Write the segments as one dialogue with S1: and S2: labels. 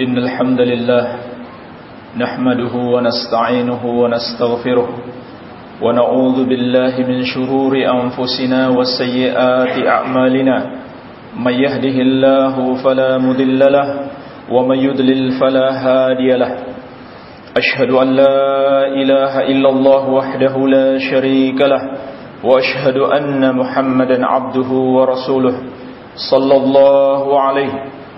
S1: إن الحمد لله نحمده ونستعينه ونستغفره ونعوذ بالله من شرور أنفسنا وسيئات أعمالنا. من يهده الله فلا مذل له ومن يدلل فلا هادي له. أشهد أن لا إله إلا الله وحده لا شريك له وأشهد أن محمدا عبده ورسوله صلى الله عليه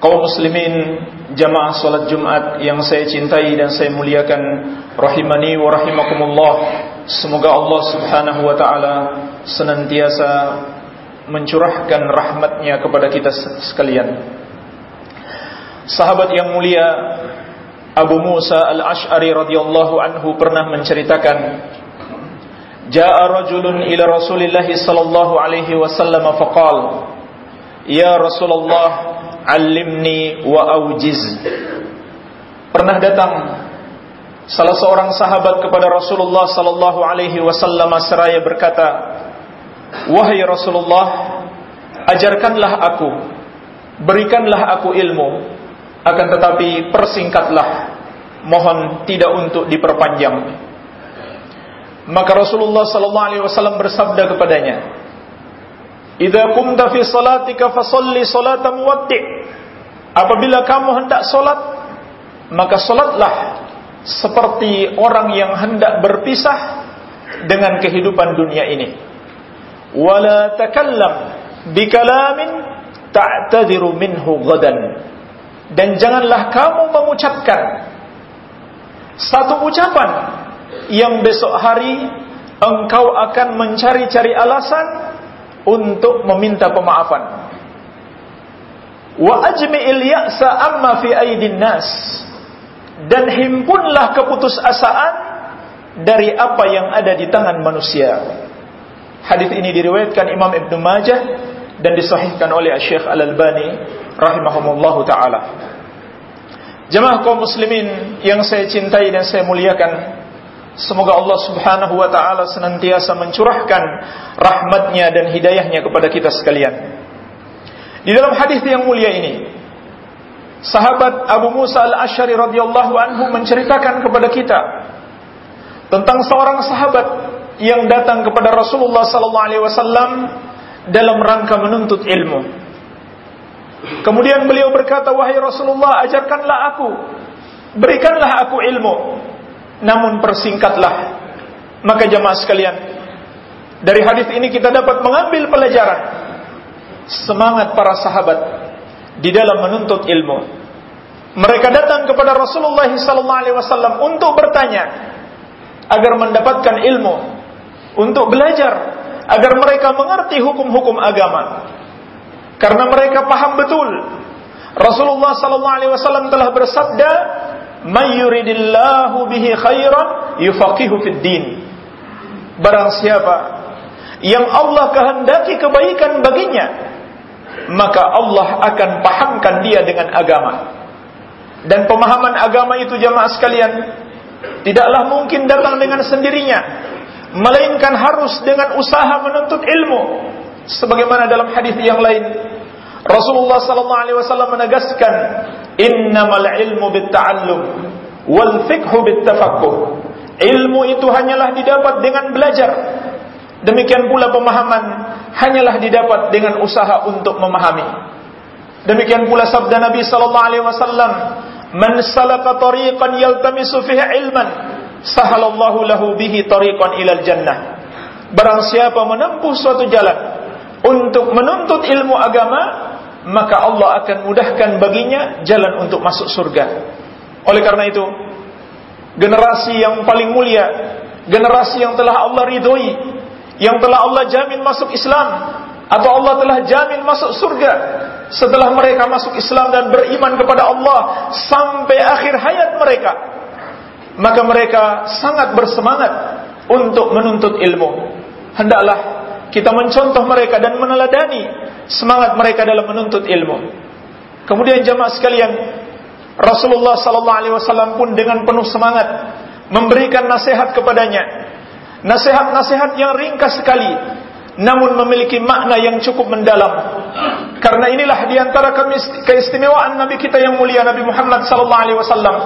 S1: Kaum muslimin jamaah salat Jumat yang saya cintai dan saya muliakan rahimani wa rahimakumullah. Semoga Allah Subhanahu wa taala senantiasa mencurahkan rahmatnya kepada kita sekalian. Sahabat yang mulia Abu Musa al-Ash'ari radhiyallahu anhu pernah menceritakan Ja'a rajulun ila Rasulillah sallallahu alaihi wasallam faqala Ya Rasulullah alimni wa aujiz pernah datang salah seorang sahabat kepada Rasulullah sallallahu alaihi wasallam seraya berkata wahai Rasulullah ajarkanlah aku berikanlah aku ilmu. Akan tetapi persingkatlah mohon tidak untuk diperpanjang. Maka Rasulullah sallallahu alaihi wasallam bersabda kepadanya Idza qumta fi salatika fasalli. Apabila kamu hendak salat, maka salatlah seperti orang yang hendak berpisah dengan kehidupan dunia ini. Wala takallam bikalamin ta'tadiru minhu ghadan. Dan janganlah kamu mengucapkan satu ucapan yang besok hari engkau akan mencari-cari alasan untuk meminta pemaafan. Wa ajmi'il ya'sa amma fi aidin nas. Dan himpunlah keputusasaan dari apa yang ada di tangan manusia. Hadis ini diriwayatkan Imam Ibn Majah dan disahihkan oleh Syekh Al-Albani rahimahumullahu taala. Jemaah kaum muslimin yang saya cintai dan saya muliakan, Semoga Allah subhanahu wa ta'ala senantiasa mencurahkan rahmatnya dan hidayahnya kepada kita sekalian. Di dalam hadis yang mulia ini, sahabat Abu Musa al-Ashari radhiyallahu anhu menceritakan kepada kita tentang seorang sahabat yang datang kepada Rasulullah sallallahu alaihi wasallam dalam rangka menuntut ilmu. Kemudian beliau berkata, "Wahai Rasulullah, ajarkanlah aku, berikanlah aku ilmu." Namun persingkatlah. Maka jemaah sekalian, dari hadis ini kita dapat mengambil pelajaran semangat para sahabat di dalam menuntut ilmu. Mereka datang kepada Rasulullah wasallam untuk bertanya agar mendapatkan ilmu, untuk belajar agar mereka mengerti hukum-hukum agama. Karena mereka paham betul Rasulullah wasallam telah bersabda "May yuridillahu bihi khairan yufaqihu fid din." Barang siapa yang Allah kehendaki kebaikan baginya, maka Allah akan pahamkan dia dengan agama. Dan pemahaman agama itu jamaah sekalian tidaklah mungkin datang dengan sendirinya, melainkan harus dengan usaha menuntut ilmu. Sebagaimana dalam hadis yang lain, Rasulullah sallallahu alaihi wasallam menegaskan, "Innamal ilmu bitta'allum wal fiqhu bittafaqquh." Ilmu itu hanyalah didapat dengan belajar. Demikian pula pemahaman hanyalah didapat dengan usaha untuk memahami. Demikian pula sabda Nabi sallallahu alaihi wasallam, "Man salaka tariqan yaltamisu fihi ilman, sahalallahu lahu bihi tariqan ilal jannah." Barang siapa menempuh suatu jalan untuk menuntut ilmu agama, maka Allah akan mudahkan baginya jalan untuk masuk surga. Oleh karena itu, generasi yang paling mulia, generasi yang telah Allah ridhoi, yang telah Allah jamin masuk Islam, atau Allah telah jamin masuk surga setelah mereka masuk Islam dan beriman kepada Allah sampai akhir hayat mereka maka mereka sangat bersemangat untuk menuntut ilmu hendaklah kita mencontoh mereka dan meneladani semangat mereka dalam menuntut ilmu kemudian jemaah sekalian Rasulullah sallallahu alaihi wasallam pun dengan penuh semangat memberikan nasihat kepadanya nasihat-nasihat yang ringkas sekali namun memiliki makna yang cukup mendalam. Karena inilah di antara keistimewaan Nabi kita yang mulia Nabi Muhammad sallallahu alaihi wasallam.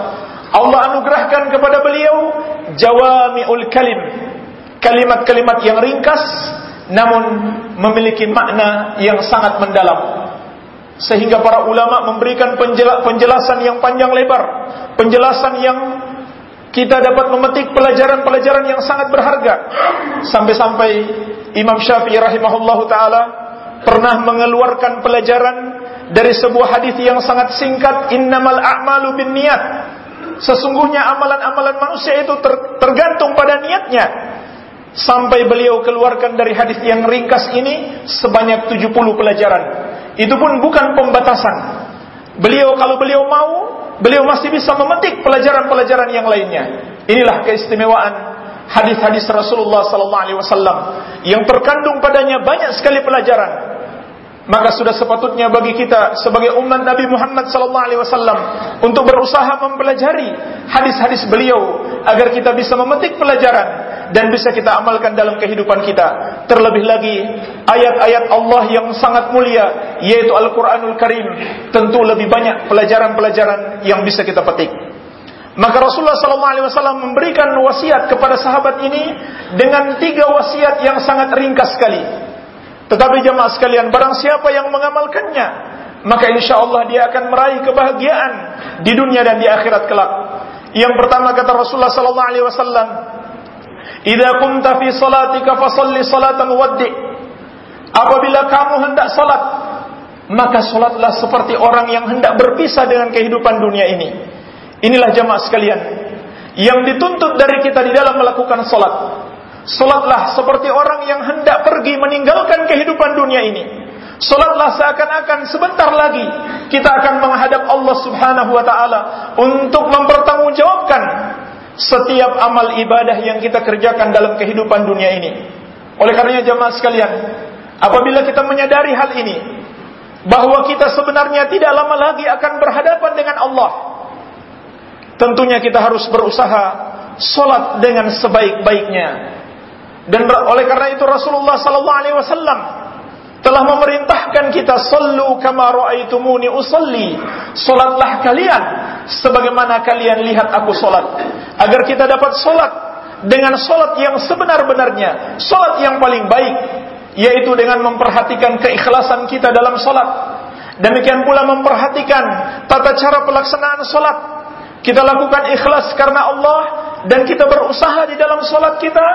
S1: Allah anugerahkan kepada beliau jawami'ul kalim. Kalimat-kalimat yang ringkas namun memiliki makna yang sangat mendalam. Sehingga para ulama memberikan penjelasan yang panjang lebar, penjelasan yang kita dapat memetik pelajaran-pelajaran yang sangat berharga. Sampai-sampai Imam Syafi'i rahimahullah taala pernah mengeluarkan pelajaran dari sebuah hadis yang sangat singkat innamal a'malu binniyat sesungguhnya amalan-amalan manusia itu ter tergantung pada niatnya sampai beliau keluarkan dari hadis yang ringkas ini sebanyak 70 pelajaran itu pun bukan pembatasan beliau kalau beliau mau beliau masih bisa memetik pelajaran-pelajaran yang lainnya. Inilah keistimewaan hadis-hadis Rasulullah sallallahu alaihi wasallam yang terkandung padanya banyak sekali pelajaran. Maka sudah sepatutnya bagi kita sebagai umat Nabi Muhammad sallallahu alaihi wasallam untuk berusaha mempelajari hadis-hadis beliau agar kita bisa memetik pelajaran dan bisa kita amalkan dalam kehidupan kita. Terlebih lagi ayat-ayat Allah yang sangat mulia yaitu Al-Qur'anul Karim tentu lebih banyak pelajaran-pelajaran yang bisa kita petik. Maka Rasulullah SAW memberikan wasiat kepada sahabat ini dengan tiga wasiat yang sangat ringkas sekali. Tetapi jemaah sekalian, barang siapa yang mengamalkannya, maka insya Allah dia akan meraih kebahagiaan di dunia dan di akhirat kelak. Yang pertama kata Rasulullah SAW, Idza kunta fi salatika fasalli salatan muwaddi. Apabila kamu hendak salat, maka salatlah seperti orang yang hendak berpisah dengan kehidupan dunia ini. Inilah jemaah sekalian yang dituntut dari kita di dalam melakukan salat. Salatlah seperti orang yang hendak pergi meninggalkan kehidupan dunia ini. Salatlah seakan-akan sebentar lagi kita akan menghadap Allah Subhanahu wa taala untuk mempertanggungjawabkan setiap amal ibadah yang kita kerjakan dalam kehidupan dunia ini. Oleh karenanya jemaah sekalian, apabila kita menyadari hal ini, bahwa kita sebenarnya tidak lama lagi akan berhadapan dengan Allah, tentunya kita harus berusaha solat dengan sebaik-baiknya. Dan oleh karena itu Rasulullah sallallahu alaihi wasallam telah memerintahkan kita sallu kama raaitumuni usalli. Salatlah kalian sebagaimana kalian lihat aku salat. Agar kita dapat salat dengan salat yang sebenar-benarnya, salat yang paling baik yaitu dengan memperhatikan keikhlasan kita dalam salat. Demikian pula memperhatikan tata cara pelaksanaan salat. Kita lakukan ikhlas karena Allah dan kita berusaha di dalam salat kita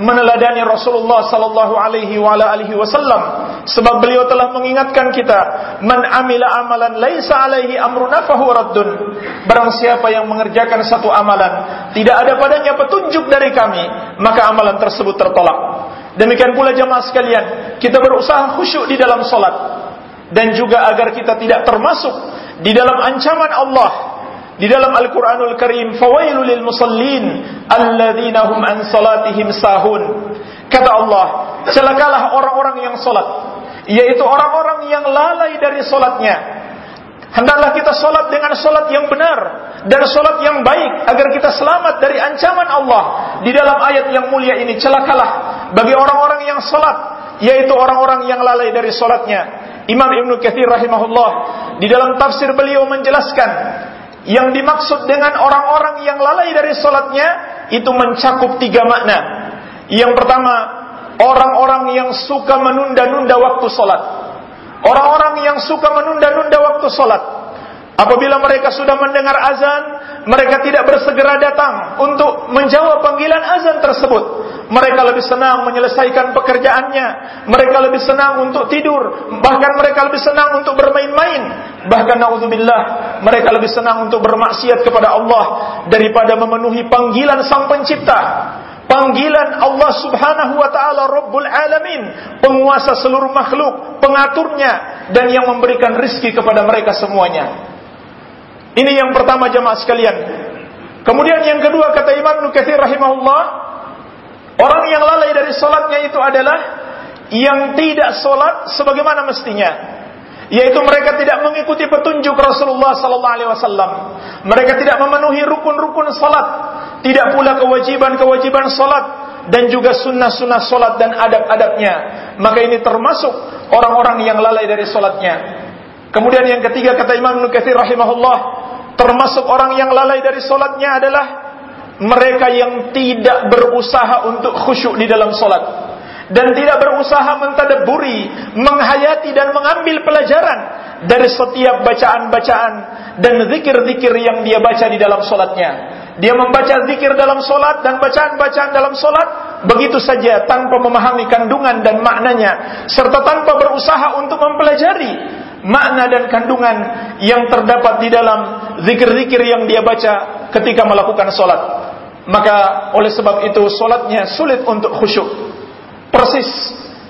S1: meneladani Rasulullah sallallahu alaihi wa alihi wasallam. Sebab beliau telah mengingatkan kita man amila amalan laisa alaihi amruna fahuwa raddun. Barang siapa yang mengerjakan satu amalan tidak ada padanya petunjuk dari kami maka amalan tersebut tertolak. Demikian pula jemaah sekalian kita berusaha khusyuk di dalam salat dan juga agar kita tidak termasuk di dalam ancaman Allah di dalam Al-Qur'anul Karim, "Fawailul lil musallin alladzina hum an salatihim sahun." Kata Allah, celakalah orang-orang yang salat, yaitu orang-orang yang lalai dari salatnya. Hendaklah kita salat dengan salat yang benar dan salat yang baik agar kita selamat dari ancaman Allah. Di dalam ayat yang mulia ini celakalah bagi orang-orang yang salat, yaitu orang-orang yang lalai dari salatnya. Imam Ibnu Katsir rahimahullah di dalam tafsir beliau menjelaskan yang dimaksud dengan orang-orang yang lalai dari solatnya itu mencakup tiga makna. Yang pertama, orang-orang yang suka menunda-nunda waktu solat. Orang-orang yang suka menunda-nunda waktu solat. Apabila mereka sudah mendengar azan, mereka tidak bersegera datang untuk menjawab panggilan azan tersebut. Mereka lebih senang menyelesaikan pekerjaannya. Mereka lebih senang untuk tidur. Bahkan mereka lebih senang untuk bermain-main. Bahkan na'udzubillah, mereka lebih senang untuk bermaksiat kepada Allah daripada memenuhi panggilan Sang Pencipta. Panggilan Allah Subhanahu wa taala Rabbul Alamin, penguasa seluruh makhluk, pengaturnya dan yang memberikan rizki kepada mereka semuanya. Ini yang pertama jemaah sekalian. Kemudian yang kedua kata Imam Nukathir rahimahullah, orang yang lalai dari solatnya itu adalah yang tidak solat sebagaimana mestinya yaitu mereka tidak mengikuti petunjuk Rasulullah sallallahu alaihi wasallam. Mereka tidak memenuhi rukun-rukun salat, tidak pula kewajiban-kewajiban salat dan juga sunnah-sunnah salat dan adab-adabnya. Maka ini termasuk orang-orang yang lalai dari salatnya. Kemudian yang ketiga kata Imam Nukathir rahimahullah, termasuk orang yang lalai dari salatnya adalah mereka yang tidak berusaha untuk khusyuk di dalam salat dan tidak berusaha mentadaburi, menghayati dan mengambil pelajaran dari setiap bacaan-bacaan dan zikir-zikir yang dia baca di dalam solatnya. Dia membaca zikir dalam solat dan bacaan-bacaan dalam solat begitu saja tanpa memahami kandungan dan maknanya serta tanpa berusaha untuk mempelajari makna dan kandungan yang terdapat di dalam zikir-zikir yang dia baca ketika melakukan solat. Maka oleh sebab itu solatnya sulit untuk khusyuk. Persis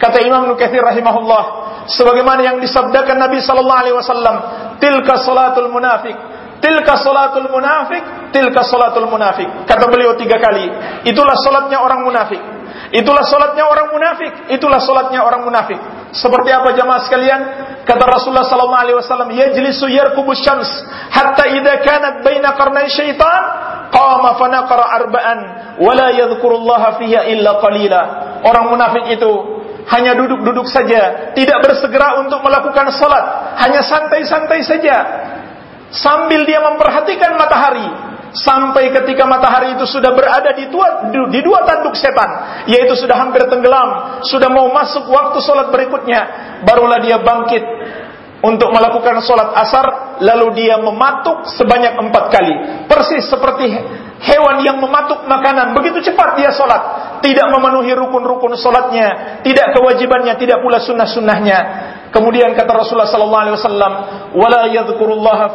S1: kata Imam Nukathir rahimahullah sebagaimana yang disabdakan Nabi sallallahu alaihi wasallam, tilka salatul munafik. Tilka salatul munafik, tilka salatul munafik. Kata beliau tiga kali. Itulah salatnya orang munafik. Itulah salatnya orang munafik. Itulah salatnya orang munafik. Seperti apa jamaah sekalian? Kata Rasulullah sallallahu alaihi wasallam, "Yajlisu yarkubu syams hatta idza kanat baina qarnay syaitan, qama fa naqara arba'an wa la yadhkurullaha fiha illa qalila." Orang munafik itu hanya duduk-duduk saja, tidak bersegera untuk melakukan salat, hanya santai-santai saja. Sambil dia memperhatikan matahari, sampai ketika matahari itu sudah berada di dua, di dua tanduk setan, yaitu sudah hampir tenggelam, sudah mau masuk waktu salat berikutnya, barulah dia bangkit untuk melakukan sholat asar, lalu dia mematuk sebanyak empat kali. Persis seperti hewan yang mematuk makanan, begitu cepat dia sholat. Tidak memenuhi rukun-rukun sholatnya, tidak kewajibannya, tidak pula sunnah-sunnahnya. Kemudian kata Rasulullah sallallahu alaihi wasallam, "Wala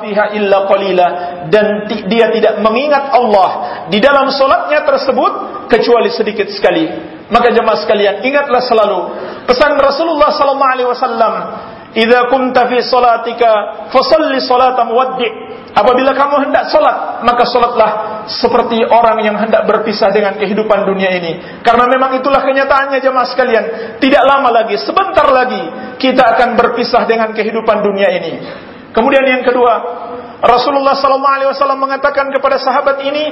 S1: fiha illa qalila." Dan dia tidak mengingat Allah di dalam salatnya tersebut kecuali sedikit sekali. Maka jemaah sekalian, ingatlah selalu pesan Rasulullah sallallahu alaihi wasallam Idza kunta fi salatika fasalli salata muwaddi. Apabila kamu hendak salat, maka salatlah seperti orang yang hendak berpisah dengan kehidupan dunia ini. Karena memang itulah kenyataannya jemaah sekalian. Tidak lama lagi, sebentar lagi kita akan berpisah dengan kehidupan dunia ini. Kemudian yang kedua, Rasulullah sallallahu alaihi wasallam mengatakan kepada sahabat ini,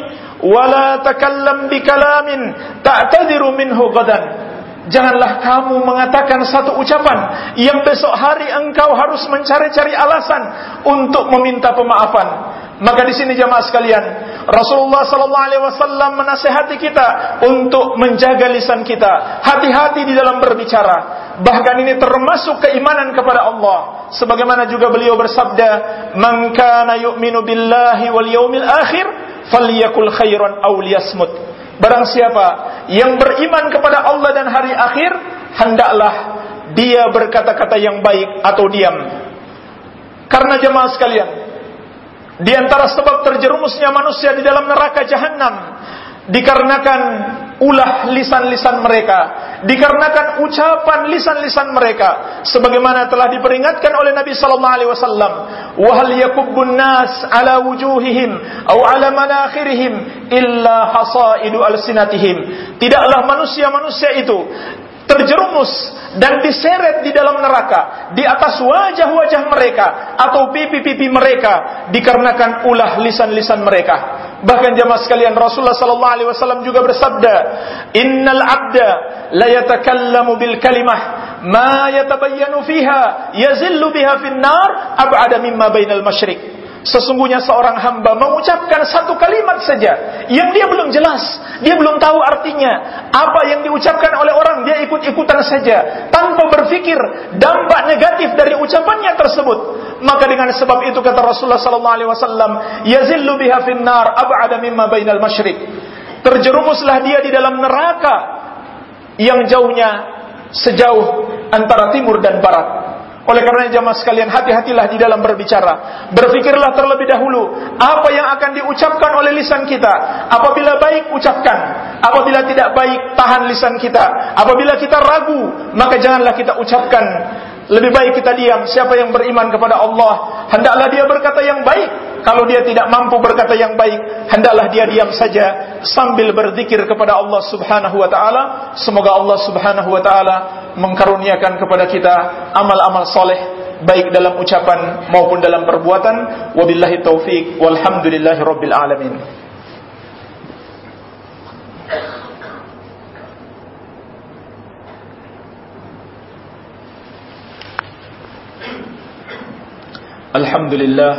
S1: "Wala takallam bikalamin ta'tadiru minhu gadan." Janganlah kamu mengatakan satu ucapan yang besok hari engkau harus mencari-cari alasan untuk meminta pemaafan. Maka di sini jemaah sekalian, Rasulullah sallallahu alaihi wasallam menasihati kita untuk menjaga lisan kita. Hati-hati di dalam berbicara. Bahkan ini termasuk keimanan kepada Allah. Sebagaimana juga beliau bersabda, "Man kana yu'minu billahi wal yaumil akhir falyakul khairan aw liyasmut." Barang siapa yang beriman kepada Allah dan hari akhir, hendaklah dia berkata-kata yang baik atau diam. Karena jemaah sekalian, di antara sebab terjerumusnya manusia di dalam neraka jahanam dikarenakan ulah lisan-lisan mereka, dikarenakan ucapan lisan-lisan mereka, sebagaimana telah diperingatkan oleh Nabi sallallahu alaihi wasallam, "Wa hal yakubbun nas ala wujuhihim aw ala manakhirihim illa hasaidu alsinatihim." Tidaklah manusia-manusia itu terjerumus dan diseret di dalam neraka di atas wajah-wajah mereka atau pipi-pipi mereka dikarenakan ulah lisan-lisan mereka. Bahkan jemaah sekalian Rasulullah sallallahu alaihi wasallam juga bersabda, "Innal 'abda la yatakallamu bil kalimah ma yatabayyanu fiha yazillu biha fin nar ab'ada mimma bainal masyriq." Sesungguhnya seorang hamba mengucapkan satu kalimat saja yang dia belum jelas, dia belum tahu artinya. Apa yang diucapkan oleh orang dia ikut-ikutan saja tanpa berpikir dampak negatif dari ucapannya tersebut. Maka dengan sebab itu kata Rasulullah sallallahu alaihi wasallam, yazillu biha finnar ab'ada mimma bainal masyriq. Terjerumuslah dia di dalam neraka yang jauhnya sejauh antara timur dan barat. Oleh karena jamaah sekalian hati-hatilah di dalam berbicara. Berpikirlah terlebih dahulu apa yang akan diucapkan oleh lisan kita. Apabila baik ucapkan, apabila tidak baik tahan lisan kita. Apabila kita ragu, maka janganlah kita ucapkan. Lebih baik kita diam. Siapa yang beriman kepada Allah, hendaklah dia berkata yang baik. Kalau dia tidak mampu berkata yang baik, hendaklah dia diam saja sambil berzikir kepada Allah Subhanahu wa taala. Semoga Allah Subhanahu wa taala mengkaruniakan kepada kita amal-amal soleh baik dalam ucapan maupun dalam perbuatan wabillahi taufik walhamdulillahi alamin Alhamdulillah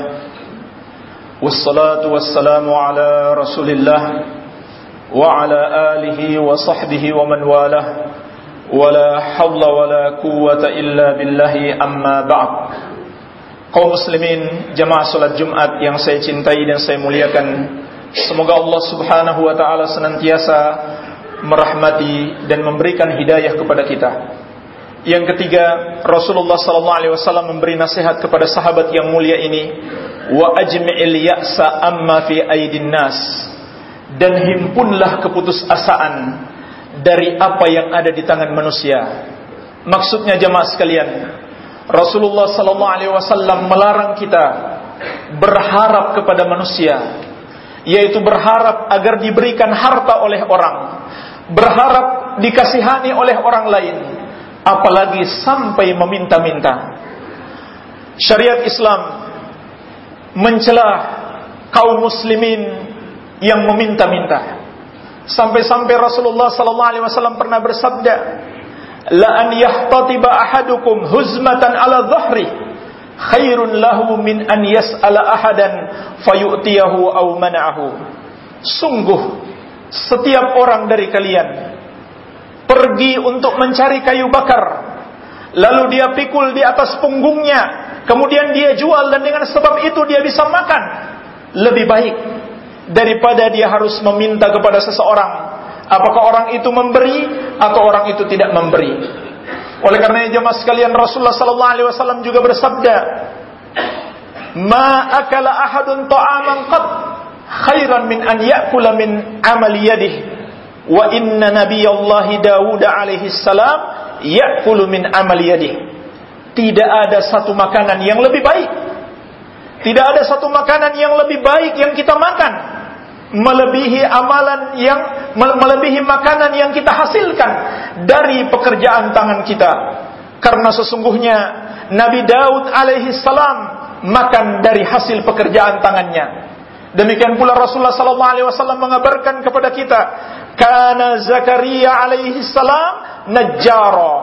S1: Wassalatu wassalamu ala rasulillah Wa ala alihi wa sahbihi wa man walah ولا حول ولا قوة إلا بالله أما بعد kaum muslimin jamaah salat Jumat yang saya cintai dan saya muliakan semoga Allah Subhanahu wa taala senantiasa merahmati dan memberikan hidayah kepada kita yang ketiga Rasulullah sallallahu alaihi wasallam memberi nasihat kepada sahabat yang mulia ini wa ajmi'il ya'sa amma fi aidin nas dan himpunlah keputusasaan dari apa yang ada di tangan manusia. Maksudnya jemaah sekalian, Rasulullah sallallahu alaihi wasallam melarang kita berharap kepada manusia, yaitu berharap agar diberikan harta oleh orang, berharap dikasihani oleh orang lain, apalagi sampai meminta-minta. Syariat Islam mencela kaum muslimin yang meminta-minta. Sampai-sampai Rasulullah sallallahu alaihi wasallam pernah bersabda, "La an yahtatiba ahadukum huzmatan ala dhahri khairun lahu min an yas'ala ahadan fayu'tiyahu aw mana'ahu." Sungguh setiap orang dari kalian pergi untuk mencari kayu bakar. Lalu dia pikul di atas punggungnya. Kemudian dia jual dan dengan sebab itu dia bisa makan. Lebih baik daripada dia harus meminta kepada seseorang. Apakah orang itu memberi atau orang itu tidak memberi? Oleh karena jemaah sekalian Rasulullah sallallahu alaihi wasallam juga bersabda ma akala ahadun ta'aman qad khairan min an ya'kula min amali yadihi wa inna nabiyallahi Dawud alaihi salam ya'kulu min amali yadihi tidak ada satu makanan yang lebih baik tidak ada satu makanan yang lebih baik yang kita makan melebihi amalan yang melebihi makanan yang kita hasilkan dari pekerjaan tangan kita. Karena sesungguhnya Nabi Daud alaihi salam makan dari hasil pekerjaan tangannya. Demikian pula Rasulullah sallallahu alaihi wasallam mengabarkan kepada kita, kana Zakaria alaihi salam najjara.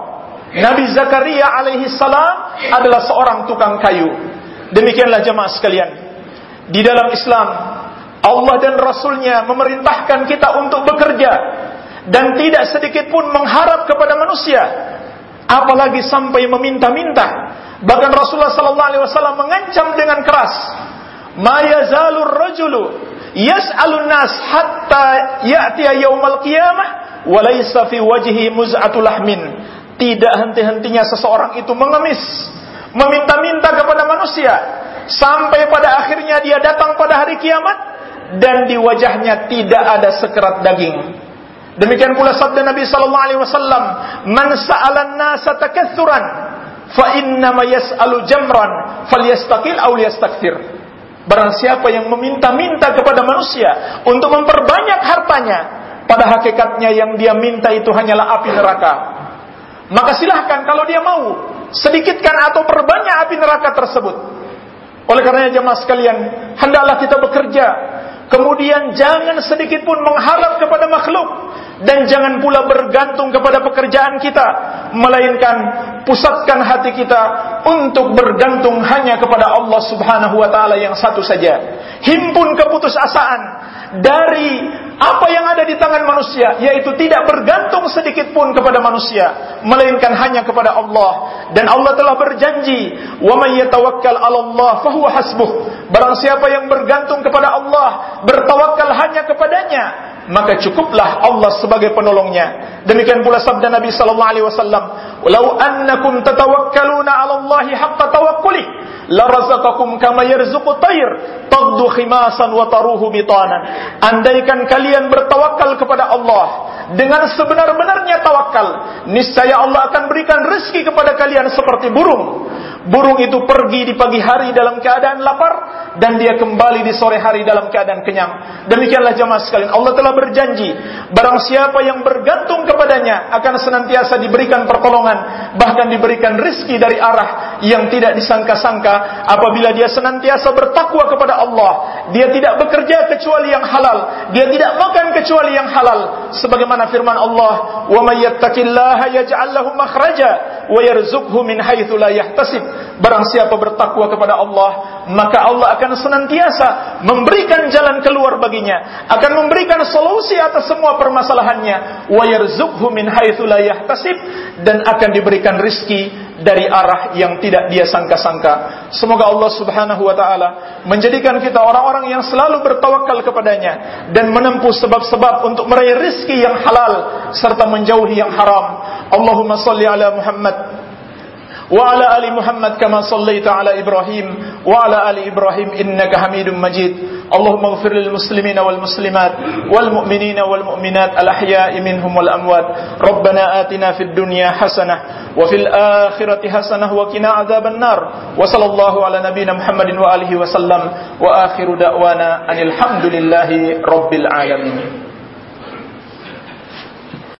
S1: Nabi Zakaria alaihi salam adalah seorang tukang kayu. Demikianlah jemaah sekalian. Di dalam Islam Allah dan Rasulnya memerintahkan kita untuk bekerja dan tidak sedikit pun mengharap kepada manusia apalagi sampai meminta-minta bahkan Rasulullah wasallam mengancam dengan keras ma yazalur rajulu yas'alun nas hatta ya'ti yaumal qiyamah wa laysa fi wajhi muz'atul lahmin tidak henti-hentinya seseorang itu mengemis meminta-minta kepada manusia sampai pada akhirnya dia datang pada hari kiamat dan di wajahnya tidak ada sekerat daging. Demikian pula sabda Nabi sallallahu alaihi wasallam, "Man sa'alan nasa takatsuran, fa inna ma yas'alu jamran, falyastaqil aw liyastakthir." Barang siapa yang meminta-minta kepada manusia untuk memperbanyak hartanya, pada hakikatnya yang dia minta itu hanyalah api neraka. Maka silahkan kalau dia mau, sedikitkan atau perbanyak api neraka tersebut. Oleh karenanya jemaah sekalian, hendaklah kita bekerja Kemudian jangan sedikit pun mengharap kepada makhluk dan jangan pula bergantung kepada pekerjaan kita, melainkan pusatkan hati kita untuk bergantung hanya kepada Allah Subhanahu wa taala yang satu saja. Himpun keputusasaan dari apa yang ada di tangan manusia yaitu tidak bergantung sedikit pun kepada manusia melainkan hanya kepada Allah dan Allah telah berjanji wa may yatawakkal 'ala Allah fahuwa hasbuh barang siapa yang bergantung kepada Allah bertawakal hanya kepadanya maka cukuplah Allah sebagai penolongnya. Demikian pula sabda Nabi sallallahu alaihi wasallam, "Lau annakum tatawakkaluna 'ala Allahi haqqa tawakkuli, la razaqakum kama yarzuqu tayr, taddu khimasan wa taruhu bitanan." Andaikan kalian bertawakal kepada Allah dengan sebenar-benarnya tawakal, niscaya Allah akan berikan rezeki kepada kalian seperti burung. Burung itu pergi di pagi hari dalam keadaan lapar dan dia kembali di sore hari dalam keadaan kenyang. Demikianlah jemaah sekalian, Allah telah berjanji, barang siapa yang bergantung kepadanya akan senantiasa diberikan pertolongan, bahkan diberikan rizki dari arah yang tidak disangka-sangka apabila dia senantiasa bertakwa kepada Allah. Dia tidak bekerja kecuali yang halal, dia tidak makan kecuali yang halal. Sebagaimana firman Allah, "Wa may yattaqillaha yaj'al lahu makhraja wa yarzuqhu min haitsu la yahtasib." Barang siapa bertakwa kepada Allah, maka Allah akan senantiasa memberikan jalan keluar baginya, akan memberikan solusi atas semua permasalahannya. Wa yarzuqhu min haitsu dan akan diberikan rizki dari arah yang tidak dia sangka-sangka. Semoga Allah Subhanahu wa taala menjadikan kita orang-orang yang selalu bertawakal kepadanya dan menempuh sebab-sebab untuk meraih rizki yang halal serta menjauhi yang haram. Allahumma salli ala Muhammad وعلى آل محمد كما صليت على إبراهيم وعلى آل إبراهيم إنك حميد مجيد. اللهم اغفر للمسلمين والمسلمات والمؤمنين والمؤمنات الأحياء منهم والأموات. ربنا آتنا في الدنيا حسنة وفي الآخرة حسنة وقنا عذاب النار. وصلى الله على نبينا محمد وآله وسلم. وآخر دعوانا أن الحمد لله رب العالمين.